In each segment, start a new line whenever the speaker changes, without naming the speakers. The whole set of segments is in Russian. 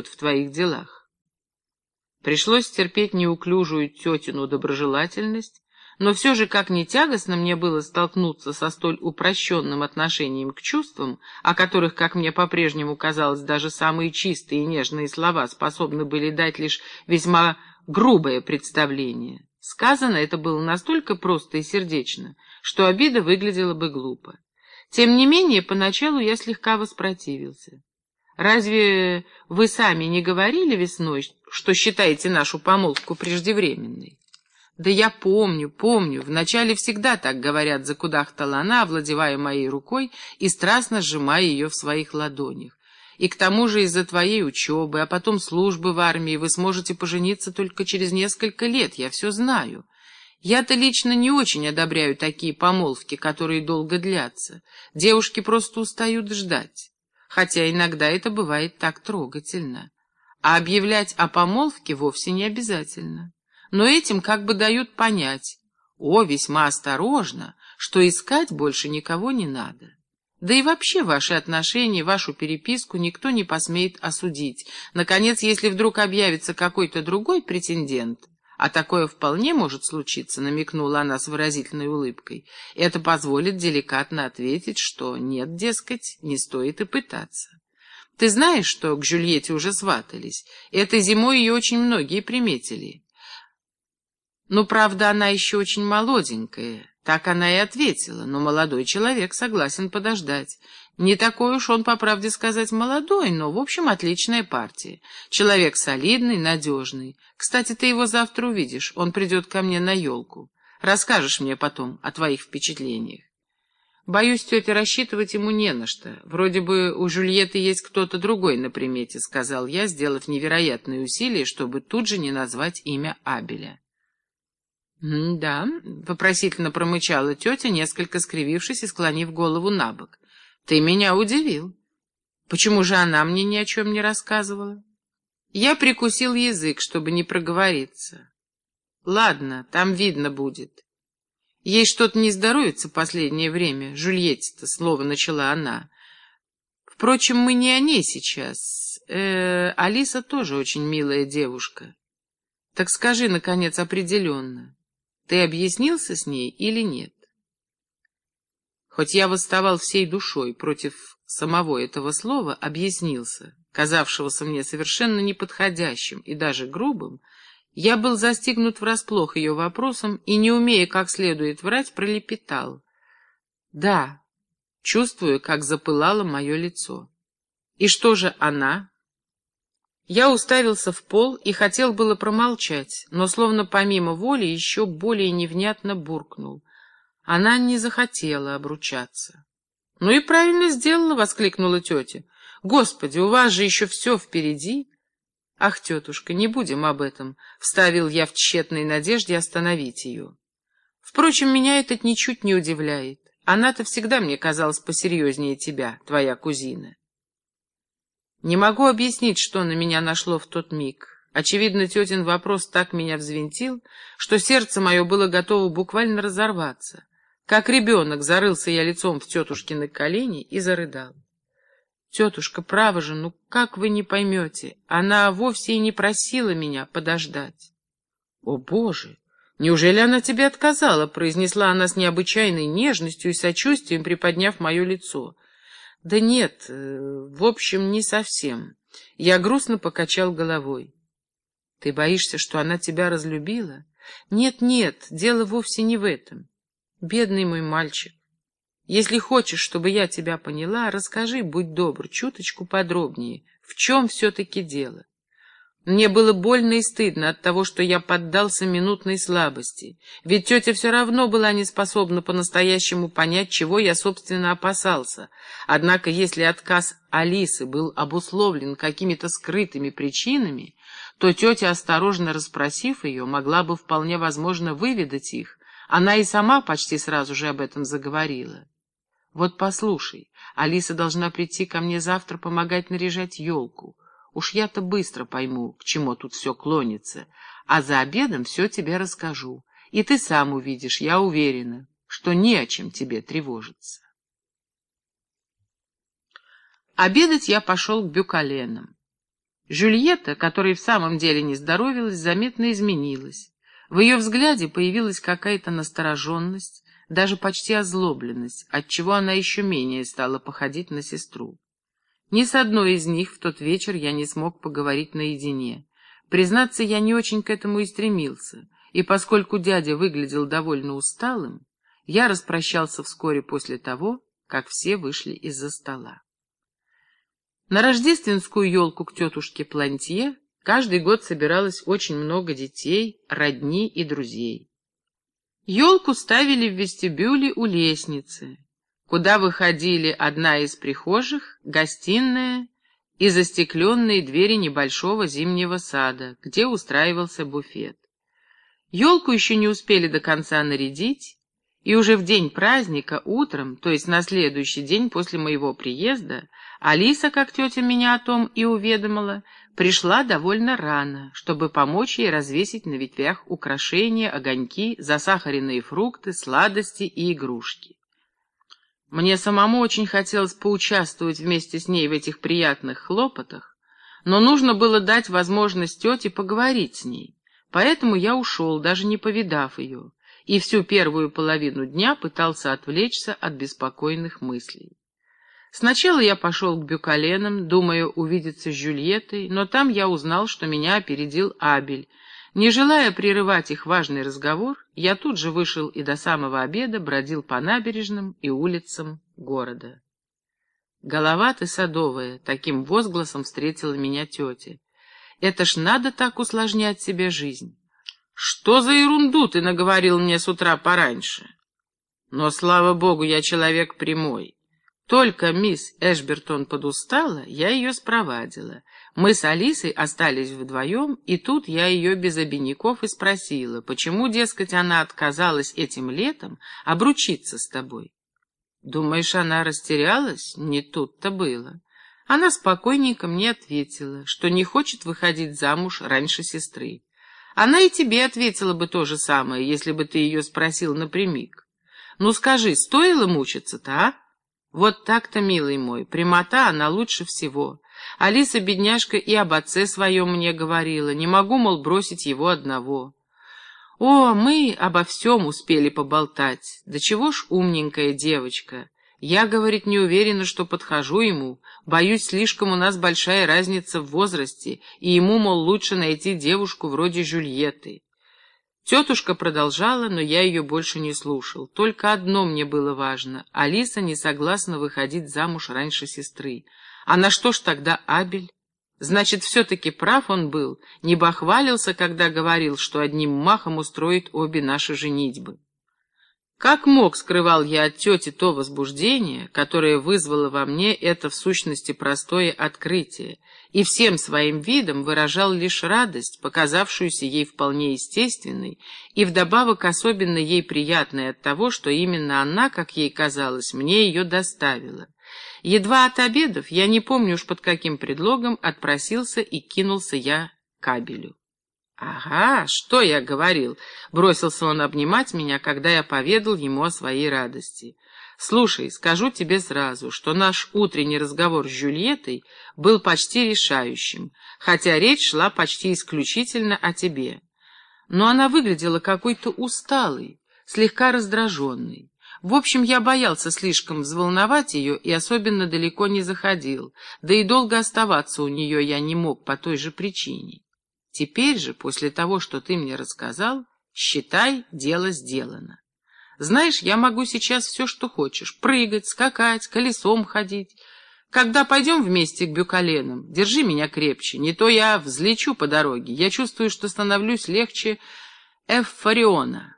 в твоих делах. Пришлось терпеть неуклюжую тетину доброжелательность, но все же, как ни тягостно мне было столкнуться со столь упрощенным отношением к чувствам, о которых, как мне по-прежнему казалось, даже самые чистые и нежные слова способны были дать лишь весьма грубое представление. Сказано это было настолько просто и сердечно, что обида выглядела бы глупо. Тем не менее, поначалу я слегка воспротивился. Разве вы сами не говорили весной, что считаете нашу помолвку преждевременной? Да я помню, помню, вначале всегда так говорят, закудахтала она, овладевая моей рукой и страстно сжимая ее в своих ладонях. И к тому же из-за твоей учебы, а потом службы в армии вы сможете пожениться только через несколько лет, я все знаю. Я-то лично не очень одобряю такие помолвки, которые долго длятся. Девушки просто устают ждать. Хотя иногда это бывает так трогательно. А объявлять о помолвке вовсе не обязательно но этим как бы дают понять, о, весьма осторожно, что искать больше никого не надо. Да и вообще ваши отношения, вашу переписку никто не посмеет осудить. Наконец, если вдруг объявится какой-то другой претендент, а такое вполне может случиться, намекнула она с выразительной улыбкой, это позволит деликатно ответить, что нет, дескать, не стоит и пытаться. Ты знаешь, что к Жюльете уже сватались? Этой зимой ее очень многие приметили. Ну, правда, она еще очень молоденькая. Так она и ответила, но молодой человек согласен подождать. Не такой уж он, по правде сказать, молодой, но, в общем, отличная партия. Человек солидный, надежный. Кстати, ты его завтра увидишь, он придет ко мне на елку. Расскажешь мне потом о твоих впечатлениях. Боюсь, тетя, рассчитывать ему не на что. Вроде бы у Жульетты есть кто-то другой на примете, сказал я, сделав невероятные усилия, чтобы тут же не назвать имя Абеля. «Да», — вопросительно промычала тетя, несколько скривившись и склонив голову на бок. «Ты меня удивил. Почему же она мне ни о чем не рассказывала?» Я прикусил язык, чтобы не проговориться. «Ладно, там видно будет. Ей что-то не здоровится последнее время, Жульетте-то, слово начала она. Впрочем, мы не о ней сейчас. Э -э, Алиса тоже очень милая девушка. Так скажи, наконец, определенно». Ты объяснился с ней или нет? Хоть я восставал всей душой против самого этого слова, объяснился, казавшегося мне совершенно неподходящим и даже грубым, я был застигнут врасплох ее вопросом и, не умея как следует врать, пролепетал. Да, чувствую, как запылало мое лицо. И что же она? Я уставился в пол и хотел было промолчать, но словно помимо воли еще более невнятно буркнул. Она не захотела обручаться. — Ну и правильно сделала, — воскликнула тетя. — Господи, у вас же еще все впереди. — Ах, тетушка, не будем об этом, — вставил я в тщетной надежде остановить ее. Впрочем, меня это ничуть не удивляет. Она-то всегда мне казалась посерьезнее тебя, твоя кузина. Не могу объяснить, что на меня нашло в тот миг. Очевидно, тетин вопрос так меня взвинтил, что сердце мое было готово буквально разорваться. Как ребенок зарылся я лицом в тетушкины колени и зарыдал. Тетушка, право же, ну как вы не поймете, она вовсе и не просила меня подождать. О, Боже! Неужели она тебе отказала? произнесла она с необычайной нежностью и сочувствием, приподняв мое лицо. Да нет, э, в общем, не совсем. Я грустно покачал головой. Ты боишься, что она тебя разлюбила? Нет, нет, дело вовсе не в этом. Бедный мой мальчик. Если хочешь, чтобы я тебя поняла, расскажи, будь добр, чуточку подробнее, в чем все-таки дело. Мне было больно и стыдно от того, что я поддался минутной слабости, ведь тетя все равно была не способна по-настоящему понять, чего я, собственно, опасался. Однако, если отказ Алисы был обусловлен какими-то скрытыми причинами, то тетя, осторожно расспросив ее, могла бы вполне возможно выведать их. Она и сама почти сразу же об этом заговорила. «Вот послушай, Алиса должна прийти ко мне завтра помогать наряжать елку». Уж я-то быстро пойму, к чему тут все клонится, а за обедом все тебе расскажу. И ты сам увидишь, я уверена, что не о чем тебе тревожиться. Обедать я пошел к Бюкаленам. Жюльетта, которой в самом деле не здоровилась, заметно изменилась. В ее взгляде появилась какая-то настороженность, даже почти озлобленность, отчего она еще менее стала походить на сестру. Ни с одной из них в тот вечер я не смог поговорить наедине. Признаться, я не очень к этому и стремился, и поскольку дядя выглядел довольно усталым, я распрощался вскоре после того, как все вышли из-за стола. На рождественскую елку к тетушке Плантье каждый год собиралось очень много детей, родни и друзей. Елку ставили в вестибюле у лестницы, куда выходили одна из прихожих, гостиная и застекленные двери небольшого зимнего сада, где устраивался буфет. Елку еще не успели до конца нарядить, и уже в день праздника, утром, то есть на следующий день после моего приезда, Алиса, как тетя меня о том и уведомила, пришла довольно рано, чтобы помочь ей развесить на ветвях украшения, огоньки, засахаренные фрукты, сладости и игрушки. Мне самому очень хотелось поучаствовать вместе с ней в этих приятных хлопотах, но нужно было дать возможность тете поговорить с ней, поэтому я ушел, даже не повидав ее, и всю первую половину дня пытался отвлечься от беспокойных мыслей. Сначала я пошел к Бюкаленам, думая увидеться с Жюльеттой, но там я узнал, что меня опередил Абель. Не желая прерывать их важный разговор, я тут же вышел и до самого обеда бродил по набережным и улицам города. «Голова ты садовая», — таким возгласом встретила меня тетя. «Это ж надо так усложнять себе жизнь». «Что за ерунду ты наговорил мне с утра пораньше?» «Но, слава богу, я человек прямой». Только мисс Эшбертон подустала, я ее спровадила. Мы с Алисой остались вдвоем, и тут я ее без обиняков и спросила, почему, дескать, она отказалась этим летом обручиться с тобой. Думаешь, она растерялась? Не тут-то было. Она спокойненько мне ответила, что не хочет выходить замуж раньше сестры. Она и тебе ответила бы то же самое, если бы ты ее спросил напрямик. Ну скажи, стоило мучиться-то, а? Вот так-то, милый мой, прямота она лучше всего. Алиса, бедняжка, и об отце своем мне говорила. Не могу, мол, бросить его одного. О, мы обо всем успели поболтать. Да чего ж умненькая девочка. Я, говорит, не уверена, что подхожу ему. Боюсь, слишком у нас большая разница в возрасте, и ему, мол, лучше найти девушку вроде Жюльетты. Тетушка продолжала, но я ее больше не слушал. Только одно мне было важно. Алиса не согласна выходить замуж раньше сестры. А на что ж тогда Абель? Значит, все-таки прав он был, не бахвалился, когда говорил, что одним махом устроит обе наши женитьбы. Как мог, скрывал я от тети то возбуждение, которое вызвало во мне это в сущности простое открытие, и всем своим видом выражал лишь радость, показавшуюся ей вполне естественной, и вдобавок особенно ей приятной от того, что именно она, как ей казалось, мне ее доставила. Едва от обедов, я не помню уж под каким предлогом, отпросился и кинулся я кабелю. «Ага, что я говорил?» — бросился он обнимать меня, когда я поведал ему о своей радости. «Слушай, скажу тебе сразу, что наш утренний разговор с Жюльеттой был почти решающим, хотя речь шла почти исключительно о тебе. Но она выглядела какой-то усталой, слегка раздраженной. В общем, я боялся слишком взволновать ее и особенно далеко не заходил, да и долго оставаться у нее я не мог по той же причине. Теперь же, после того, что ты мне рассказал, считай, дело сделано. Знаешь, я могу сейчас все, что хочешь. Прыгать, скакать, колесом ходить. Когда пойдем вместе к Бюкаленам, держи меня крепче, не то я взлечу по дороге. Я чувствую, что становлюсь легче Эффариона.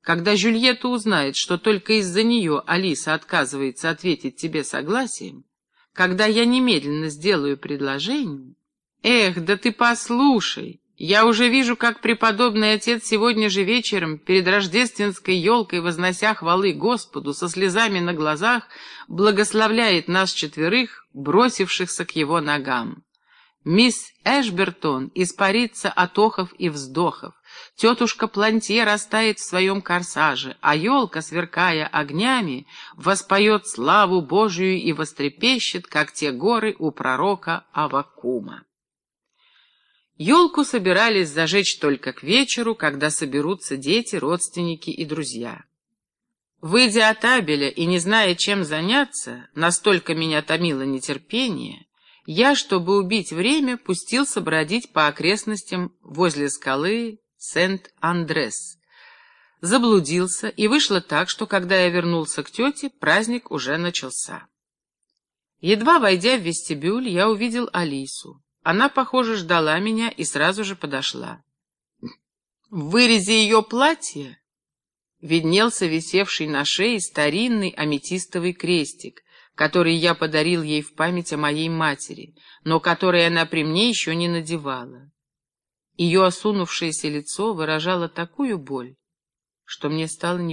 Когда Жюльетта узнает, что только из-за нее Алиса отказывается ответить тебе согласием, когда я немедленно сделаю предложение, Эх, да ты послушай! Я уже вижу, как преподобный отец сегодня же вечером перед рождественской елкой, вознося хвалы Господу, со слезами на глазах, благословляет нас четверых, бросившихся к его ногам. Мисс Эшбертон испарится от охов и вздохов. Тетушка Плантье растает в своем корсаже, а елка, сверкая огнями, воспоет славу Божию и вострепещет, как те горы у пророка Авакума. Елку собирались зажечь только к вечеру, когда соберутся дети, родственники и друзья. Выйдя от Абеля и не зная, чем заняться, настолько меня томило нетерпение, я, чтобы убить время, пустился бродить по окрестностям возле скалы Сент-Андрес. Заблудился, и вышло так, что когда я вернулся к тете, праздник уже начался. Едва войдя в вестибюль, я увидел Алису. Она, похоже, ждала меня и сразу же подошла. В вырезе ее платья виднелся висевший на шее старинный аметистовый крестик, который я подарил ей в память о моей матери, но который она при мне еще не надевала. Ее осунувшееся лицо выражало такую боль, что мне стало не